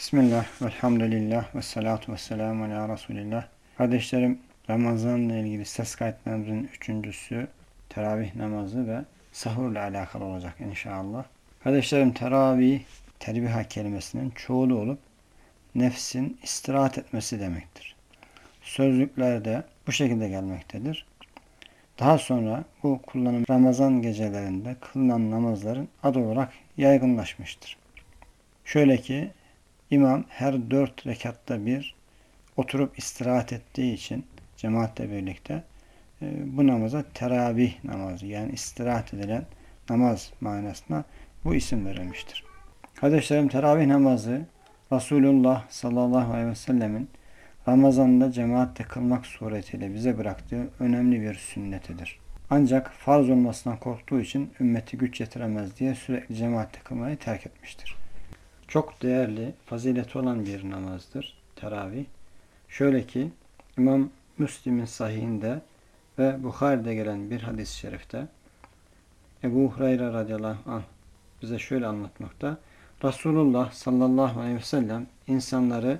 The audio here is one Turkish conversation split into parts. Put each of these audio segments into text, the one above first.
Bismillah, velhamdülillah, ve salatu ve selamu ala Resulillah. Kardeşlerim, Ramazan'la ilgili ses kayıtlarımızın üçüncüsü teravih namazı ve sahurla alakalı olacak inşallah. Kardeşlerim, teravih, terbiha kelimesinin çoğulu olup nefsin istirahat etmesi demektir. Sözlüklerde bu şekilde gelmektedir. Daha sonra bu kullanım Ramazan gecelerinde kılınan namazların adı olarak yaygınlaşmıştır. Şöyle ki İmam her dört rekatta bir oturup istirahat ettiği için cemaatle birlikte e, bu namaza teravih namazı yani istirahat edilen namaz manasına bu isim verilmiştir. Kardeşlerim teravih namazı Resulullah sallallahu aleyhi ve sellemin Ramazan'da cemaatle kılmak suretiyle bize bıraktığı önemli bir sünnetidir. Ancak farz olmasından korktuğu için ümmeti güç yetiremez diye sürekli cemaatle kılmayı terk etmiştir. Çok değerli, fazileti olan bir namazdır teravih. Şöyle ki İmam Müslim'in sahihinde ve Bukhari'de gelen bir hadis-i şerifte Ebu Hureyre radıyallahu anh bize şöyle anlatmakta. Resulullah sallallahu aleyhi ve sellem insanları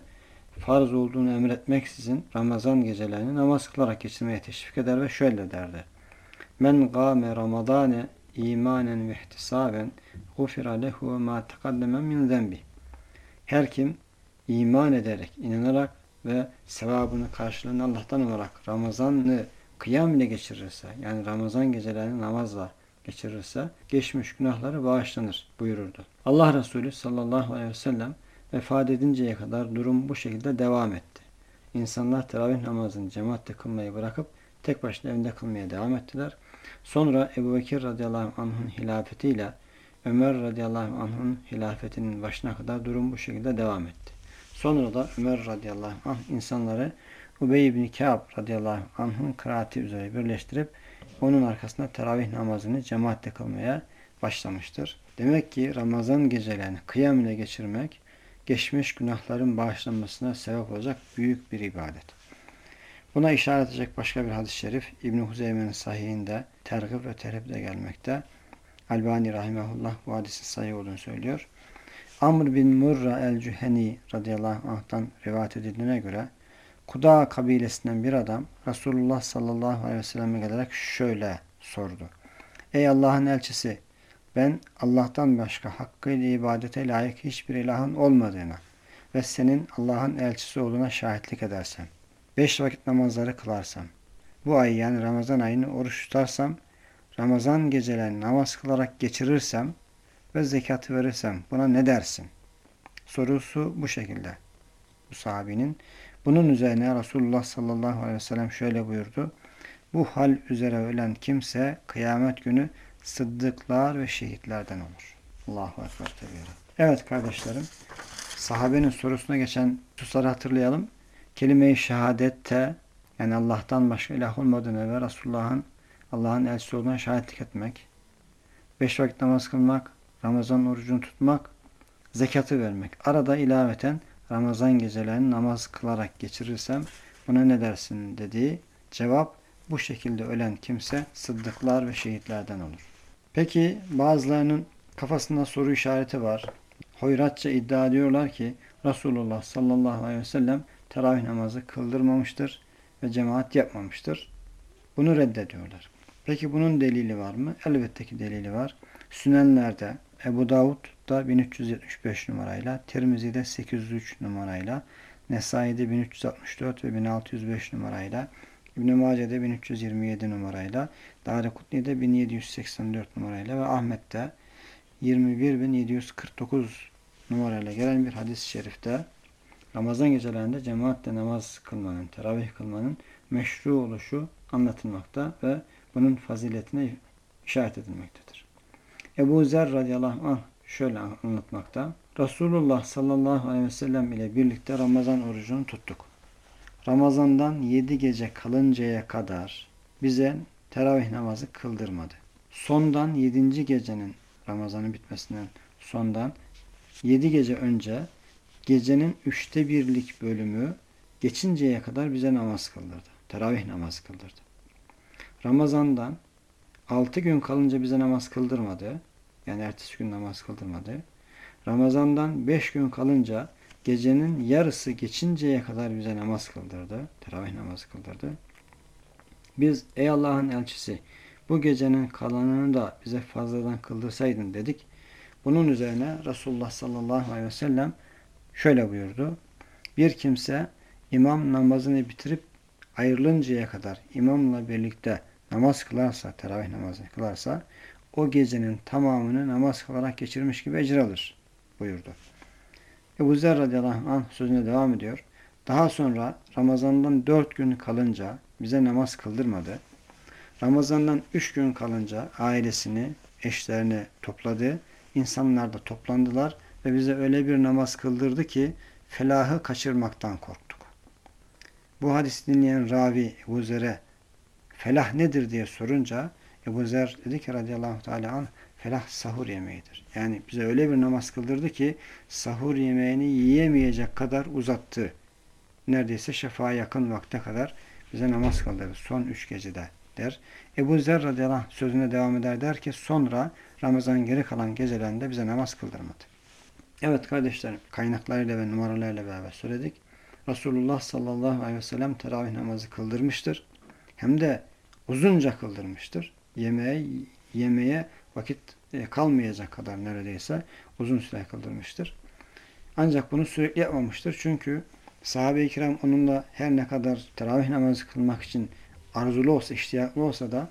farz olduğunu emretmeksizin Ramazan gecelerini namaz kılarak geçirmeye teşvik eder ve şöyle derdi. Men gâme ramadane imanen ve ihtisaben gufira lehu ma tekaddeme min zembi. Her kim iman ederek, inanarak ve sevabını karşılığını Allah'tan olarak Ramazan'ı kıyam ile geçirirse, yani Ramazan gecelerini namazla geçirirse, geçmiş günahları bağışlanır buyururdu. Allah Resulü sallallahu aleyhi ve sellem vefat edinceye kadar durum bu şekilde devam etti. İnsanlar teravih namazını cemaatle kılmayı bırakıp tek başına evinde kılmaya devam ettiler. Sonra Ebu Bekir radıyallahu anh'ın hilafetiyle Ömer radıyallahu anh'ın hilafetinin başına kadar durum bu şekilde devam etti. Sonra da Ömer radıyallahu anh insanları Ubey ibn Ka'b radıyallahu anh'ın kıraati üzere birleştirip onun arkasında teravih namazını cemaatle kılmaya başlamıştır. Demek ki Ramazan gecelerini kıyam ile geçirmek geçmiş günahların bağışlanmasına sebep olacak büyük bir ibadet. Buna işaret edecek başka bir hadis-i şerif İbn-i Huzeyme'nin sahihinde tergib ve terhibde gelmekte. Albani rahimahullah bu hadisin sahih olduğunu söylüyor. Amr bin Murra el-Cüheni radıyallahu anh'tan rivayet edildiğine göre Kuda kabilesinden bir adam Resulullah sallallahu aleyhi ve selleme gelerek şöyle sordu. Ey Allah'ın elçisi ben Allah'tan başka hakkıyla ibadete layık hiçbir ilahın olmadığına ve senin Allah'ın elçisi olduğuna şahitlik edersem, beş vakit namazları kılarsam, bu ay yani Ramazan ayını oruç tutarsam, Ramazan gecelerini namaz kılarak geçirirsem ve zekatı verirsem buna ne dersin? Sorusu bu şekilde. Bu sahabinin. Bunun üzerine Resulullah sallallahu aleyhi ve sellem şöyle buyurdu. Bu hal üzere ölen kimse kıyamet günü sıddıklar ve şehitlerden olur. Allahu Ekber tebiri. Evet kardeşlerim, sahabenin sorusuna geçen hususları hatırlayalım. Kelime-i şehadette yani Allah'tan başka ilah olmadığını ve Resulullah'ın Allah'ın elçisi olduğuna şahitlik etmek, beş vakit namaz kılmak, Ramazan orucunu tutmak, zekatı vermek. Arada ilaveten Ramazan gecelerini namaz kılarak geçirirsem buna ne dersin dediği cevap bu şekilde ölen kimse sıddıklar ve şehitlerden olur. Peki bazılarının kafasında soru işareti var. Hoyratça iddia ediyorlar ki Resulullah sallallahu aleyhi ve sellem teravih namazı kıldırmamıştır ve cemaat yapmamıştır. Bunu reddediyorlar. Peki bunun delili var mı? Elbette ki delili var. Sünenlerde Ebu Davud'da 1375 numarayla, Tirmizi'de 803 numarayla, Nesai'de 1364 ve 1605 numarayla, İbn-i Mace'de 1327 numarayla, Darikutni'de 1784 numarayla ve Ahmet'te 21749 numarayla gelen bir hadis-i şerifte Ramazan gecelerinde cemaatle namaz kılmanın, teravih kılmanın meşru oluşu anlatılmakta ve bunun faziletine işaret edilmektedir. Ebu Zer radıyallahu anh şöyle anlatmakta. Resulullah sallallahu aleyhi ve sellem ile birlikte Ramazan orucunu tuttuk. Ramazandan yedi gece kalıncaya kadar bize teravih namazı kıldırmadı. Sondan yedinci gecenin Ramazanın bitmesinden sondan yedi gece önce gecenin üçte birlik bölümü geçinceye kadar bize namaz kıldırdı. Teravih namaz kıldırdı. Ramazan'dan altı gün kalınca bize namaz kıldırmadı. Yani ertesi gün namaz kıldırmadı. Ramazan'dan beş gün kalınca gecenin yarısı geçinceye kadar bize namaz kıldırdı. Teravih namazı kıldırdı. Biz ey Allah'ın elçisi bu gecenin kalanını da bize fazladan kıldırsaydın dedik. Bunun üzerine Resulullah sallallahu aleyhi ve sellem şöyle buyurdu. Bir kimse imam namazını bitirip ayrılıncaya kadar imamla birlikte namaz kılarsa, teravih namazı kılarsa o gecenin tamamını namaz kılarak geçirmiş gibi ecir alır buyurdu. Ebu Zer radıyallahu anh sözüne devam ediyor. Daha sonra Ramazan'dan dört gün kalınca bize namaz kıldırmadı. Ramazan'dan üç gün kalınca ailesini, eşlerini topladı. İnsanlar da toplandılar ve bize öyle bir namaz kıldırdı ki felahı kaçırmaktan korktuk. Bu hadisi dinleyen ravi Ebu Zer'e felah nedir diye sorunca Ebu Zer dedi ki radıyallahu teala anh felah sahur yemeğidir. Yani bize öyle bir namaz kıldırdı ki sahur yemeğini yiyemeyecek kadar uzattı. Neredeyse şefağa yakın vakte kadar bize namaz kıldırdı. Son üç gecede der. Ebu Zer radıyallahu anh sözüne devam eder der ki sonra Ramazan'ın geri kalan gecelerinde bize namaz kıldırmadı. Evet kardeşlerim kaynaklarıyla ve numaralarıyla beraber söyledik. Resulullah sallallahu aleyhi ve sellem teravih namazı kıldırmıştır. Hem de uzunca kıldırmıştır. Yemeğe, yemeğe vakit e, kalmayacak kadar neredeyse uzun süre kıldırmıştır. Ancak bunu sürekli yapmamıştır. Çünkü sahabe-i kiram onunla her ne kadar teravih namazı kılmak için arzulu olsa, iştiyaklı olsa da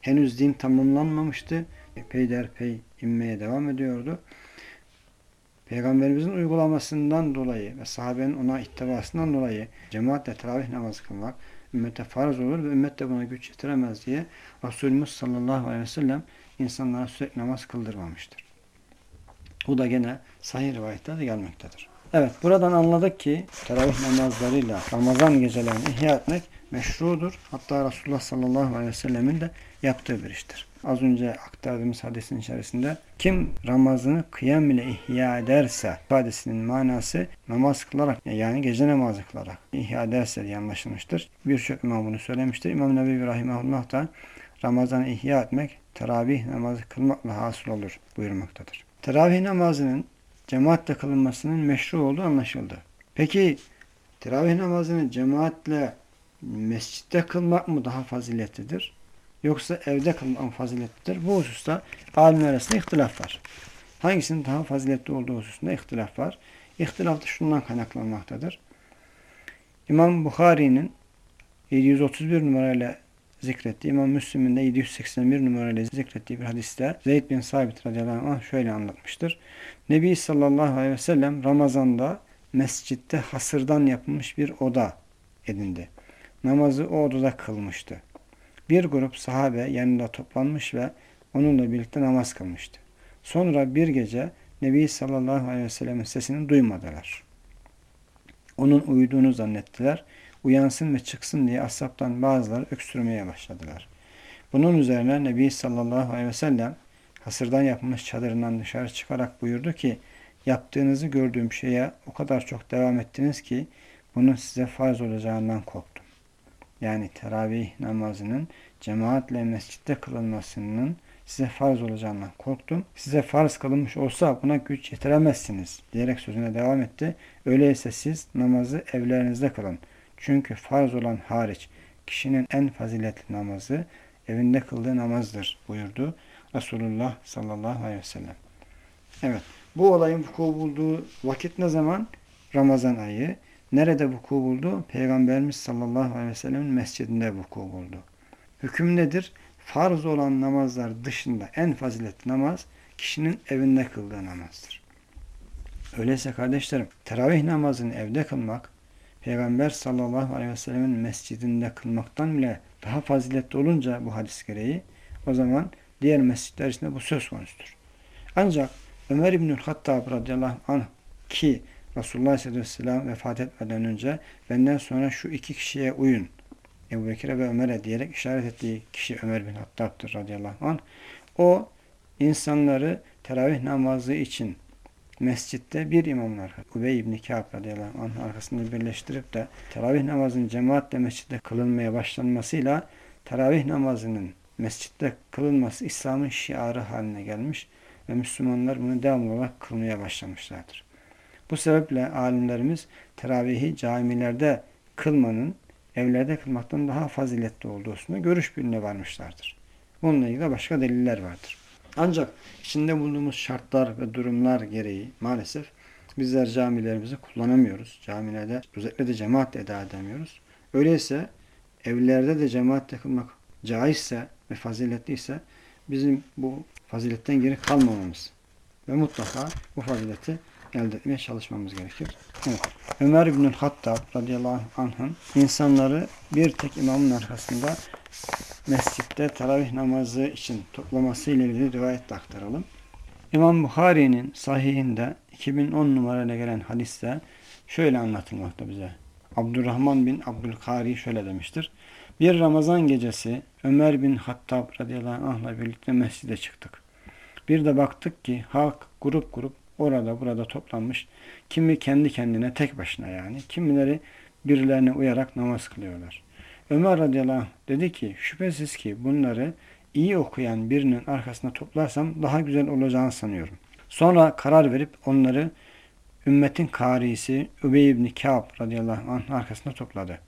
henüz din tamamlanmamıştı. Peyderpey inmeye devam ediyordu. Peygamberimizin uygulamasından dolayı ve sahabenin ona ittibasından dolayı cemaatle teravih namazı kılmak ümmete farz olur ve ümmet de buna güç yetiremez diye Resulümüz sallallahu aleyhi ve sellem insanlara sürekli namaz kıldırmamıştır. Bu da gene sahih rivayetlerde gelmektedir. Evet buradan anladık ki teravih namazlarıyla Ramazan gecelerini ihya etmek meşrudur. Hatta Resulullah sallallahu aleyhi ve sellemin de yaptığı bir iştir. Az önce aktardığımız hadisin içerisinde kim Ramazan'ı kıyam ile ihya ederse ifadesinin manası namaz kılarak yani gece namazı kılarak ihya ederse diye anlaşılmıştır. Birçok imam bunu söylemiştir. İmam Nebi Rahimahullah da Ramazan'ı ihya etmek teravih namazı kılmakla hasıl olur buyurmaktadır. Teravih namazının cemaatle kılınmasının meşru olduğu anlaşıldı. Peki teravih namazını cemaatle mescitte kılmak mı daha faziletlidir? Yoksa evde kılmak mı faziletlidir? Bu hususta alimler arasında ihtilaf var. Hangisinin daha faziletli olduğu hususunda ihtilaf var. İhtilaf da şundan kaynaklanmaktadır. İmam Bukhari'nin 731 numarayla zikrettiği, İmam Müslim'in de 781 numarayla zikrettiği bir hadiste Zeyd bin Sabit radıyallahu anh şöyle anlatmıştır. Nebi sallallahu aleyhi ve sellem Ramazan'da mescitte hasırdan yapılmış bir oda edindi. Namazı o odada kılmıştı. Bir grup sahabe yanında toplanmış ve onunla birlikte namaz kılmıştı. Sonra bir gece Nebi sallallahu aleyhi ve sellemin sesini duymadılar. Onun uyuduğunu zannettiler. Uyansın ve çıksın diye asaptan bazıları öksürmeye başladılar. Bunun üzerine Nebi sallallahu aleyhi ve sellem hasırdan yapılmış çadırından dışarı çıkarak buyurdu ki yaptığınızı gördüğüm şeye o kadar çok devam ettiniz ki bunun size farz olacağından korktum. Yani teravih namazının cemaatle mescitte kılınmasının size farz olacağından korktum. Size farz kılınmış olsa buna güç yetiremezsiniz diyerek sözüne devam etti. Öyleyse siz namazı evlerinizde kılın. Çünkü farz olan hariç kişinin en faziletli namazı evinde kıldığı namazdır buyurdu Resulullah sallallahu aleyhi ve sellem. Evet. Bu olayın vuku bulduğu vakit ne zaman? Ramazan ayı. Nerede vuku buldu? Peygamberimiz sallallahu aleyhi ve sellemin mescidinde vuku buldu. Hüküm nedir? Farz olan namazlar dışında en faziletli namaz kişinin evinde kıldığı namazdır. Öyleyse kardeşlerim teravih namazını evde kılmak Peygamber sallallahu aleyhi ve sellemin mescidinde kılmaktan bile daha faziletli olunca bu hadis gereği o zaman diğer mescitler içinde bu söz konusudur. Ancak Ömer İbnül Hattab radıyallahu anh ki Resulullah aleyhisselam vefat etmeden önce benden sonra şu iki kişiye uyun. Ebu Bekir'e ve Ömer'e diyerek işaret ettiği kişi Ömer bin Hattab'dır radıyallahu anh. O insanları teravih namazı için mescitte bir imamlar Ubey ibn Kâb radıyallahu anh arkasında birleştirip de teravih namazının cemaatle mescitte kılınmaya başlanmasıyla teravih namazının mescitte kılınması İslam'ın şiarı haline gelmiş ve Müslümanlar bunu devamlı olarak kılmaya başlamışlardır. Bu sebeple alimlerimiz teravihi camilerde kılmanın evlerde kılmaktan daha faziletli olduğusunda görüş birine varmışlardır. Bununla ilgili başka deliller vardır. Ancak içinde bulunduğumuz şartlar ve durumlar gereği maalesef bizler camilerimizi kullanamıyoruz. Camilerde özellikle de cemaat eda edemiyoruz. Öyleyse evlerde de cemaatle kılmak caizse ve faziletliyse bizim bu faziletten geri kalmamamız ve mutlaka bu fazileti elde etmeye çalışmamız gerekir. Evet. Ömer İbnül Hattab radıyallahu anh'ın insanları bir tek imamın arkasında mescitte teravih namazı için toplaması ile ilgili rivayet aktaralım. İmam Bukhari'nin sahihinde 2010 numarayla gelen hadiste şöyle anlatılmakta bize. Abdurrahman bin Abdülkari şöyle demiştir. Bir Ramazan gecesi Ömer bin Hattab radıyallahu anh'la birlikte mescide çıktık. Bir de baktık ki halk grup grup orada burada toplanmış. Kimi kendi kendine tek başına yani. Kimileri birilerine uyarak namaz kılıyorlar. Ömer radıyallahu anh dedi ki şüphesiz ki bunları iyi okuyan birinin arkasına toplarsam daha güzel olacağını sanıyorum. Sonra karar verip onları ümmetin karisi Übey ibn Kâb radıyallahu anh arkasına topladı.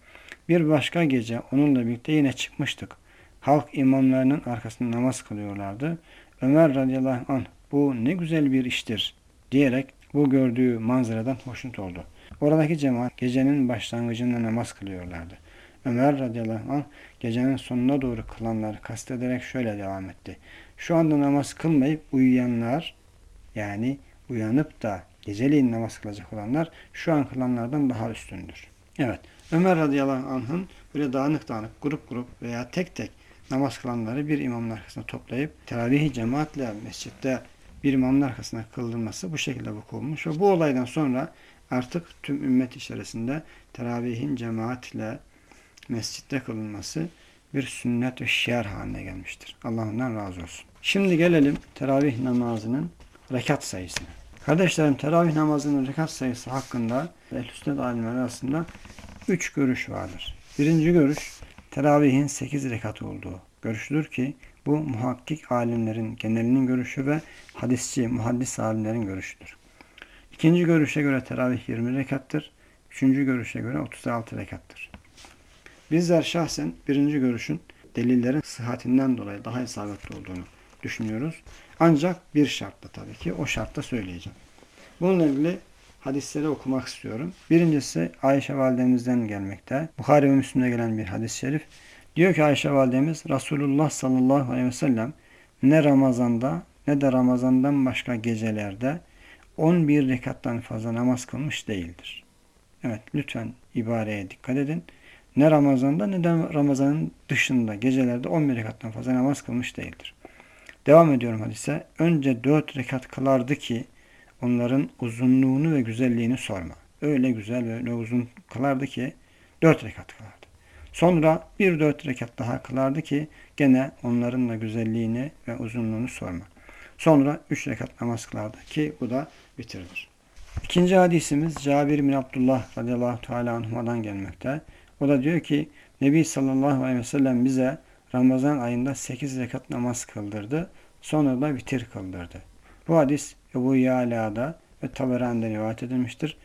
Bir başka gece onunla birlikte yine çıkmıştık. Halk imamlarının arkasında namaz kılıyorlardı. Ömer radıyallahu anh bu ne güzel bir iştir diyerek bu gördüğü manzaradan hoşnut oldu. Oradaki cemaat gecenin başlangıcında namaz kılıyorlardı. Ömer radıyallahu anh gecenin sonuna doğru kılanları kastederek şöyle devam etti. Şu anda namaz kılmayıp uyuyanlar yani uyanıp da geceliğin namaz kılacak olanlar şu an kılanlardan daha üstündür. Evet. Ömer radıyallahu anh'ın böyle dağınık dağınık grup grup veya tek tek namaz kılanları bir imamın arkasına toplayıp teravihi cemaatle mescitte bir imamın arkasına kıldırması bu şekilde vuku ve bu olaydan sonra artık tüm ümmet içerisinde teravihin cemaatle mescitte kılınması bir sünnet ve şiar haline gelmiştir. Allah ondan razı olsun. Şimdi gelelim teravih namazının rekat sayısına. Kardeşlerim teravih namazının rekat sayısı hakkında ehl-i sünnet alimleri arasında üç görüş vardır. Birinci görüş teravihin sekiz rekat olduğu görüştür ki bu muhakkik alimlerin genelinin görüşü ve hadisçi, muhaddis alimlerin görüşüdür. İkinci görüşe göre teravih 20 rekattır. Üçüncü görüşe göre 36 rekattır. Bizler şahsen birinci görüşün delillerin sıhhatinden dolayı daha isabetli olduğunu düşünüyoruz. Ancak bir şartla tabii ki o şartta söyleyeceğim. Bununla ilgili hadisleri okumak istiyorum. Birincisi Ayşe validemizden gelmekte. Bukhari ve Müslim'de gelen bir hadis-i şerif. Diyor ki Ayşe validemiz Resulullah sallallahu aleyhi ve sellem ne Ramazan'da ne de Ramazan'dan başka gecelerde 11 rekattan fazla namaz kılmış değildir. Evet lütfen ibareye dikkat edin. Ne Ramazan'da ne de Ramazan'ın dışında gecelerde 11 rekattan fazla namaz kılmış değildir. Devam ediyorum hadise. Önce 4 rekat kılardı ki onların uzunluğunu ve güzelliğini sorma. Öyle güzel ve öyle uzun kılardı ki 4 rekat kılardı. Sonra bir dört rekat daha kılardı ki gene onların da güzelliğini ve uzunluğunu sorma. Sonra üç rekat namaz kılardı ki bu da bitirilir. İkinci hadisimiz Cabir bin Abdullah radıyallahu teala anhuma'dan gelmekte. O da diyor ki Nebi sallallahu aleyhi ve sellem bize Ramazan ayında 8 rekat namaz kıldırdı. Sonra da bitir kıldırdı. Bu hadis Ebu Yala'da ve Taberani'de rivayet edilmiştir.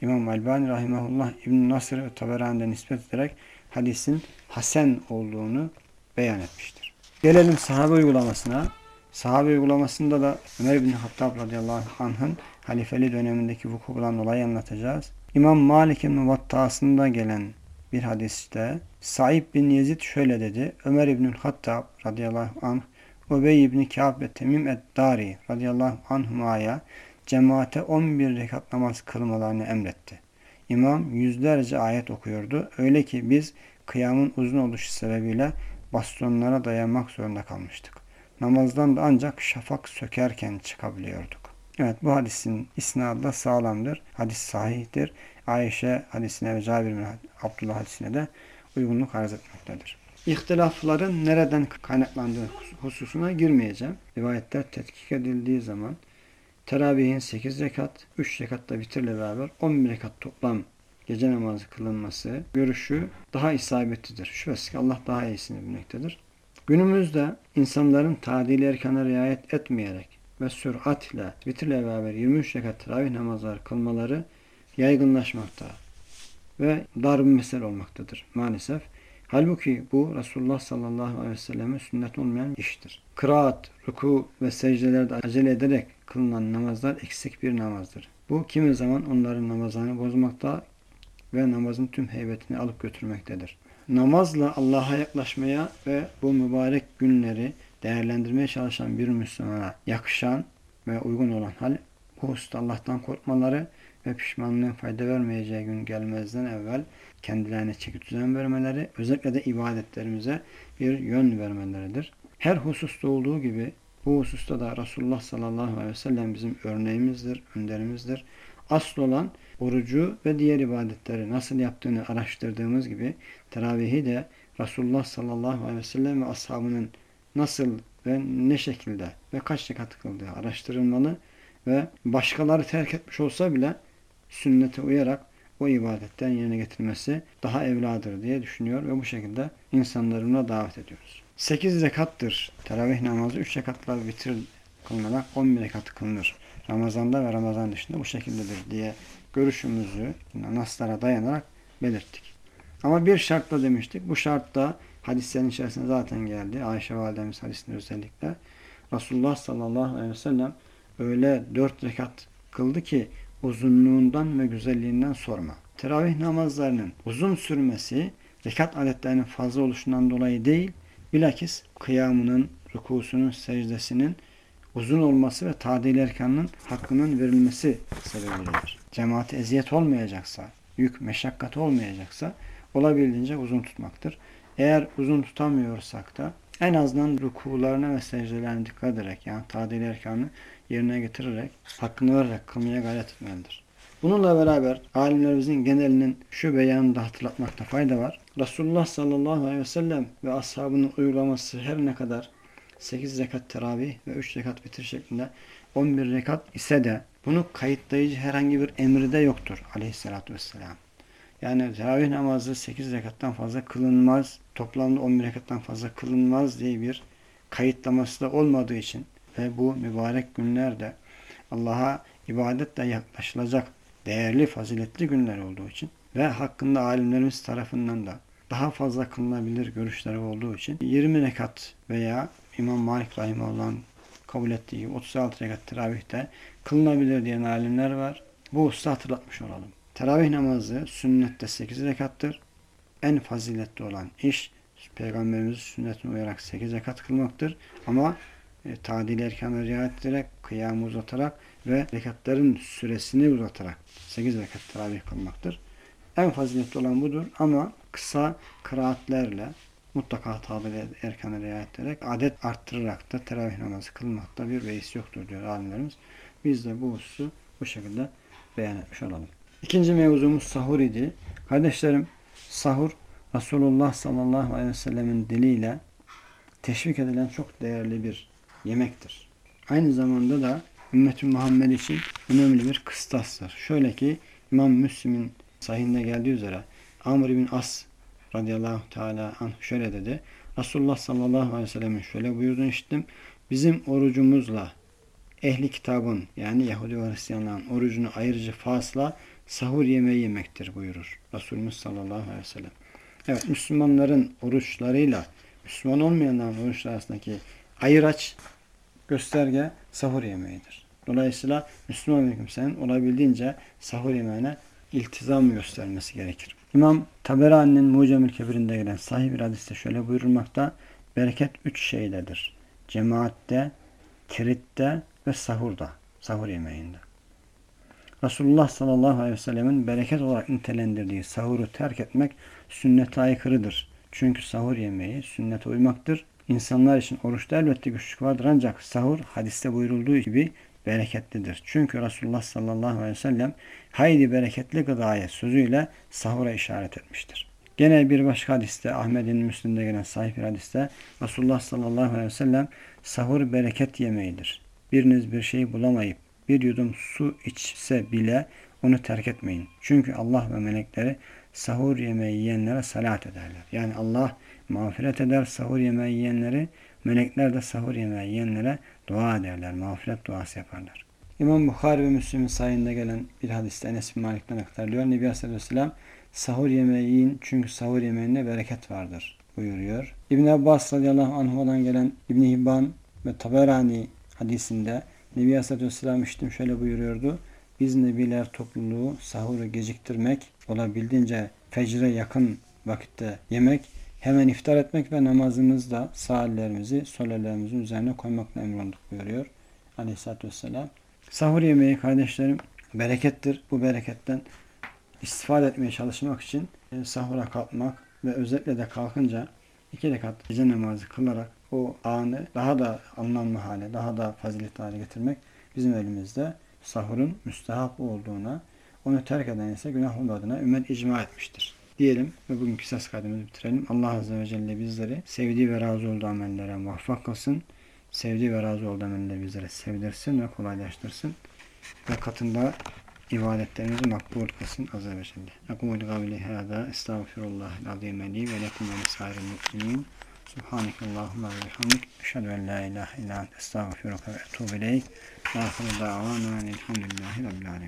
İmam Albani Rahimahullah İbn Nasr ve Taberani'de nispet ederek hadisin hasen olduğunu beyan etmiştir. Gelelim sahabe uygulamasına. Sahabe uygulamasında da Ömer bin Hattab radıyallahu anh'ın halifeli dönemindeki vuku bulan olayı anlatacağız. İmam Malik'in muvattasında gelen bir hadiste Saib bin Yezid şöyle dedi. Ömer İbnül Hattab radıyallahu anh Ubey İbni Kâb ve Temim Eddari radıyallahu anhuma'ya cemaate 11 rekat namaz kılmalarını emretti. İmam yüzlerce ayet okuyordu. Öyle ki biz kıyamın uzun oluşu sebebiyle bastonlara dayanmak zorunda kalmıştık. Namazdan da ancak şafak sökerken çıkabiliyorduk. Evet bu hadisin isnadı da sağlamdır. Hadis sahihtir. Ayşe hadisine ve Cabir bin Abdullah hadisine de uygunluk arz etmektedir. İhtilafların nereden kaynaklandığı hususuna girmeyeceğim. Rivayetler tetkik edildiği zaman Teravihin 8 rekat, 3 rekatta bitirle beraber 11 rekat toplam gece namazı kılınması görüşü daha isabetlidir. Şüphesiz ki Allah daha iyisini bilmektedir. Günümüzde insanların tadil erkana riayet etmeyerek ve sürat ile vitirle beraber 23 rekat teravih namazları kılmaları yaygınlaşmakta ve dar bir mesele olmaktadır maalesef. Halbuki bu Resulullah sallallahu aleyhi ve sellem'in sünnet olmayan iştir. Kıraat, ruku ve secdelerde acele ederek kılınan namazlar eksik bir namazdır. Bu kimi zaman onların namazını bozmakta ve namazın tüm heybetini alıp götürmektedir. Namazla Allah'a yaklaşmaya ve bu mübarek günleri değerlendirmeye çalışan bir Müslümana yakışan ve uygun olan hal bu hususta Allah'tan korkmaları ve pişmanlığın fayda vermeyeceği gün gelmezden evvel kendilerine çeki düzen vermeleri, özellikle de ibadetlerimize bir yön vermeleridir. Her hususta olduğu gibi bu hususta da Resulullah sallallahu aleyhi ve sellem bizim örneğimizdir, önderimizdir. Asıl olan orucu ve diğer ibadetleri nasıl yaptığını araştırdığımız gibi teravihi de Resulullah sallallahu aleyhi ve sellem ve ashabının nasıl ve ne şekilde ve kaç rekat kıldığı araştırılmalı ve başkaları terk etmiş olsa bile sünnete uyarak o ibadetten yerine getirmesi daha evladır diye düşünüyor ve bu şekilde insanlarına davet ediyoruz. 8 rekattır teravih namazı, 3 rekatlar bitir kılınarak 11 rekat kılınır. Ramazanda ve Ramazan dışında bu şekildedir diye görüşümüzü naslara dayanarak belirttik. Ama bir şartla demiştik. Bu şartta hadislerin içerisinde zaten geldi. Ayşe validemiz hadisinde özellikle. Resulullah sallallahu aleyhi ve sellem öyle dört rekat kıldı ki uzunluğundan ve güzelliğinden sorma. Teravih namazlarının uzun sürmesi rekat adetlerinin fazla oluşundan dolayı değil, bilakis kıyamının, rükusunun, secdesinin uzun olması ve tadil erkanının hakkının verilmesi sebebiyledir. Cemaate eziyet olmayacaksa, yük, meşakkat olmayacaksa olabildiğince uzun tutmaktır. Eğer uzun tutamıyorsak da en azından rukularına ve secdelerine dikkat ederek yani tadil erkanı yerine getirerek hakkını vererek kılmaya gayret etmelidir. Bununla beraber alimlerimizin genelinin şu beyanını da hatırlatmakta fayda var. Resulullah sallallahu aleyhi ve sellem ve ashabının uygulaması her ne kadar 8 rekat teravih ve 3 rekat bitir şeklinde 11 rekat ise de bunu kayıtlayıcı herhangi bir emri de yoktur aleyhissalatü vesselam. Yani teravih namazı 8 rekattan fazla kılınmaz, toplamda 11 rekattan fazla kılınmaz diye bir kayıtlaması da olmadığı için ve bu mübarek günlerde Allah'a ibadetle yaklaşılacak değerli, faziletli günler olduğu için ve hakkında alimlerimiz tarafından da daha fazla kılınabilir görüşleri olduğu için 20 rekat veya İmam Malik olan kabul ettiği 36 rekat teravihte kılınabilir diyen alimler var. Bu hususu hatırlatmış olalım. Teravih namazı sünnette 8 rekattır. En faziletli olan iş Peygamberimizin sünnetine uyarak 8 rekat kılmaktır. Ama e, tadil erkanı riayet ederek, kıyamı uzatarak ve rekatların süresini uzatarak 8 rekat teravih kılmaktır. En faziletli olan budur ama kısa kıraatlerle mutlaka tadil erkanı riayet ederek adet arttırarak da teravih namazı kılmakta bir beis yoktur diyor alimlerimiz. Biz de bu hususu bu şekilde beyan etmiş olalım. İkinci mevzumuz sahur idi. Kardeşlerim sahur Resulullah sallallahu aleyhi ve sellemin diliyle teşvik edilen çok değerli bir yemektir. Aynı zamanda da ümmet Muhammed için önemli bir kıstastır. Şöyle ki İmam Müslim'in sahihinde geldiği üzere Amr bin As radıyallahu teala anh şöyle dedi. Resulullah sallallahu aleyhi ve sellem'in şöyle buyurduğunu işittim. Bizim orucumuzla ehli kitabın yani Yahudi ve Hristiyanların orucunu ayırıcı fasla sahur yemeği yemektir buyurur Resulümüz sallallahu aleyhi ve sellem. Evet Müslümanların oruçlarıyla Müslüman olmayanların oruçları arasındaki ayıraç gösterge sahur yemeğidir. Dolayısıyla Müslüman bir kimsenin olabildiğince sahur yemeğine iltizam göstermesi gerekir. İmam Taberani'nin Mucemül Kebir'inde gelen sahih bir hadiste şöyle buyurulmakta. Bereket üç şeydedir. Cemaatte, kiritte ve sahurda. Sahur yemeğinde. Resulullah sallallahu aleyhi ve sellemin bereket olarak nitelendirdiği sahuru terk etmek sünnete aykırıdır. Çünkü sahur yemeği sünnete uymaktır. İnsanlar için oruçta elbette güçlük vardır ancak sahur hadiste buyurulduğu gibi bereketlidir. Çünkü Resulullah sallallahu aleyhi ve sellem haydi bereketli gıdaya sözüyle sahura işaret etmiştir. Gene bir başka hadiste Ahmet'in Müslim'de gelen sahih bir hadiste Resulullah sallallahu aleyhi ve sellem sahur bereket yemeğidir. Biriniz bir şey bulamayıp bir yudum su içse bile onu terk etmeyin. Çünkü Allah ve melekleri sahur yemeği yiyenlere salat ederler. Yani Allah mağfiret eder sahur yemeği yiyenleri, melekler de sahur yemeği yiyenlere dua ederler, mağfiret duası yaparlar. İmam Bukhari ve Müslim'in sayında gelen bir hadiste Enes bin Malik'ten aktarılıyor. Nebi Aleyhisselam sahur yemeği yiyin çünkü sahur yemeğinde bereket vardır buyuruyor. İbn Abbas radıyallahu anhu'dan gelen İbn Hibban ve Taberani hadisinde Nebi Aleyhisselam iştim şöyle buyuruyordu. Biz nebiler topluluğu sahuru geciktirmek, olabildiğince fecre yakın vakitte yemek, hemen iftar etmek ve namazımızda sahillerimizi, solelerimizin üzerine koymakla emrolunduk buyuruyor. Aleyhisselatü Vesselam. Sahur yemeği kardeşlerim berekettir. Bu bereketten istifade etmeye çalışmak için e, sahura kalkmak ve özellikle de kalkınca iki rekat gece namazı kılarak o anı daha da anlamlı hale, daha da faziletli hale getirmek bizim elimizde sahurun müstehap olduğuna, onu terk eden ise günah olmadığına ümmet icma etmiştir. Diyelim ve bugünkü ses kaydımızı bitirelim. Allah Azze ve Celle bizleri sevdiği ve razı olduğu amellere muvaffak kılsın. Sevdiği ve razı olduğu amelleri bizlere sevdirsin ve kolaylaştırsın. Ve katında ibadetlerimizi makbul kılsın Azze ve Celle. Ekûlü gavli hâdâ estağfirullahil azîme li ve lekum ve lisairil mu'minin. Subhaneke Allahümme ve bihamdik. Eşhedü en la ilahe illa estağfiruke ve etûbü ileyk. Ve ahiru da'vana elhamdülillahi rabbil alemin.